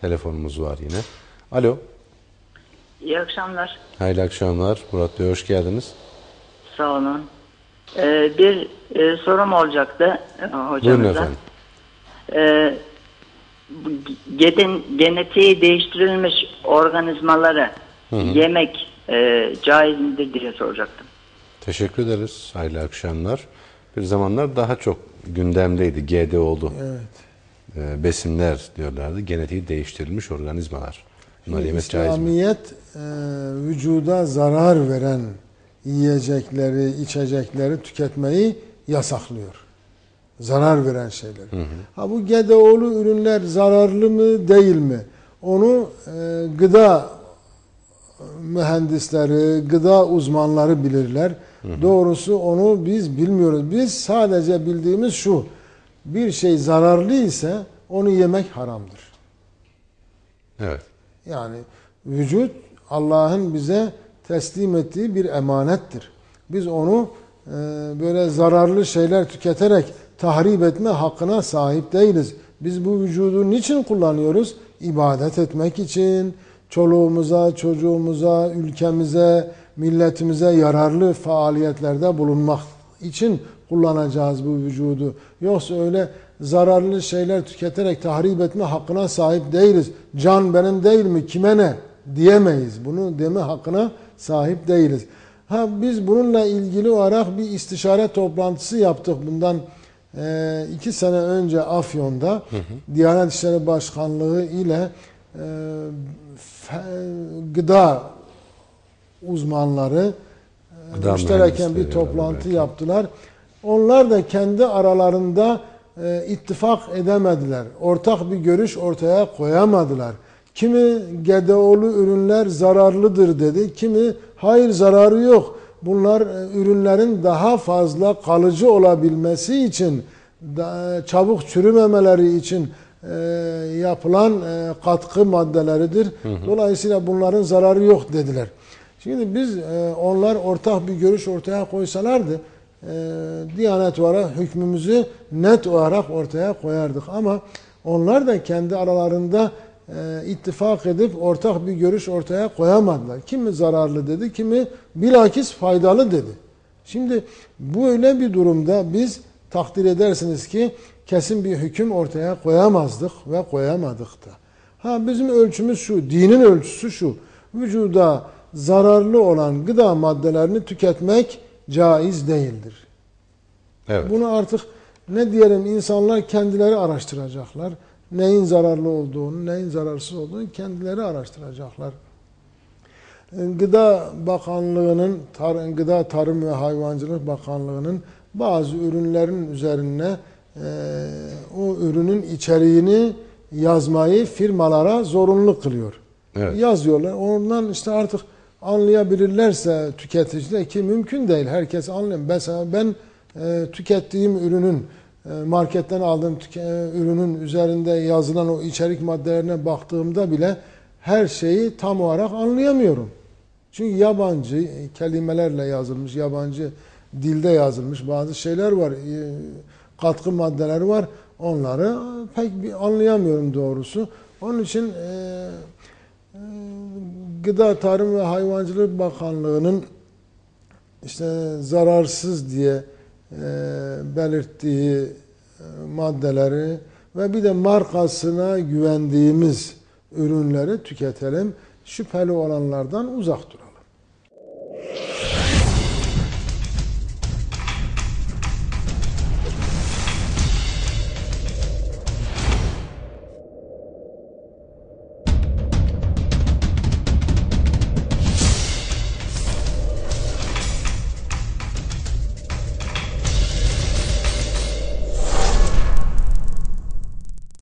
Telefonumuz var yine. Alo. İyi akşamlar. Hayırlı akşamlar. Murat Bey hoş geldiniz. Sağ olun. Ee, bir e, sorum olacaktı e, hocamıza. Buyurun efendim. Ee, geden, genetiği değiştirilmiş organizmaları yemek e, caiz midir diye soracaktım. Teşekkür ederiz. Hayırlı akşamlar. Bir zamanlar daha çok gündemdeydi. GDO'lu Evet. E, besinler diyorlardı. Genetiği değiştirilmiş organizmalar. Bunlar yemek? İslamiyet e, vücuda zarar veren yiyecekleri, içecekleri tüketmeyi yasaklıyor. Zarar veren şeyleri. Ha bu GDO'lu ürünler zararlı mı değil mi? Onu e, gıda mühendisleri, gıda uzmanları bilirler. Doğrusu onu biz bilmiyoruz. Biz sadece bildiğimiz şu. Bir şey zararlı ise onu yemek haramdır. Evet. Yani vücut Allah'ın bize teslim ettiği bir emanettir. Biz onu e, böyle zararlı şeyler tüketerek tahrip etme hakkına sahip değiliz. Biz bu vücudu niçin kullanıyoruz? İbadet etmek için, çoluğumuza, çocuğumuza, ülkemize, milletimize yararlı faaliyetlerde bulunmak için kullanacağız bu vücudu. Yoksa öyle zararlı şeyler tüketerek tahrip etme hakkına sahip değiliz. Can benim değil mi kime ne diyemeyiz. Bunu deme hakkına sahip değiliz. Ha biz bununla ilgili olarak bir istişare toplantısı yaptık bundan e, iki sene önce Afyon'da Diyanet İşleri Başkanlığı ile e, gıda uzmanları Gıda müştereken bir toplantı belki. yaptılar. Onlar da kendi aralarında e, ittifak edemediler. Ortak bir görüş ortaya koyamadılar. Kimi GDO'lu ürünler zararlıdır dedi. Kimi hayır zararı yok. Bunlar e, ürünlerin daha fazla kalıcı olabilmesi için, da, çabuk çürümemeleri için e, yapılan e, katkı maddeleridir. Dolayısıyla bunların zararı yok dediler. Şimdi biz e, onlar ortak bir görüş ortaya koysalardı e, Diyanet olarak hükmümüzü net olarak ortaya koyardık. Ama onlar da kendi aralarında e, ittifak edip ortak bir görüş ortaya koyamadılar. Kimi zararlı dedi, kimi bilakis faydalı dedi. Şimdi böyle bir durumda biz takdir edersiniz ki kesin bir hüküm ortaya koyamazdık ve koyamadık da. Ha bizim ölçümüz şu, dinin ölçüsü şu. Vücuda zararlı olan gıda maddelerini tüketmek caiz değildir. Evet. Bunu artık ne diyelim insanlar kendileri araştıracaklar. Neyin zararlı olduğunu, neyin zararsız olduğunu kendileri araştıracaklar. E, Gıda Bakanlığı'nın, Tar- Gıda Tarım ve Hayvancılık Bakanlığı'nın bazı ürünlerin üzerine e, o ürünün içeriğini yazmayı firmalara zorunlu kılıyor. Evet. Yazıyorlar. Ondan işte artık anlayabilirlerse tüketiciler ki mümkün değil. Herkes anlıyor. Mesela ben e, tükettiğim ürünün e, marketten aldığım tüke- e, ürünün üzerinde yazılan o içerik maddelerine baktığımda bile her şeyi tam olarak anlayamıyorum. Çünkü yabancı kelimelerle yazılmış, yabancı dilde yazılmış bazı şeyler var. e, Katkı maddeleri var. Onları pek bir anlayamıyorum doğrusu. Onun için e, e, Gıda Tarım ve Hayvancılık Bakanlığı'nın işte zararsız diye e, belirttiği e, maddeleri ve bir de markasına güvendiğimiz ürünleri tüketelim. Şüpheli olanlardan uzak duralım.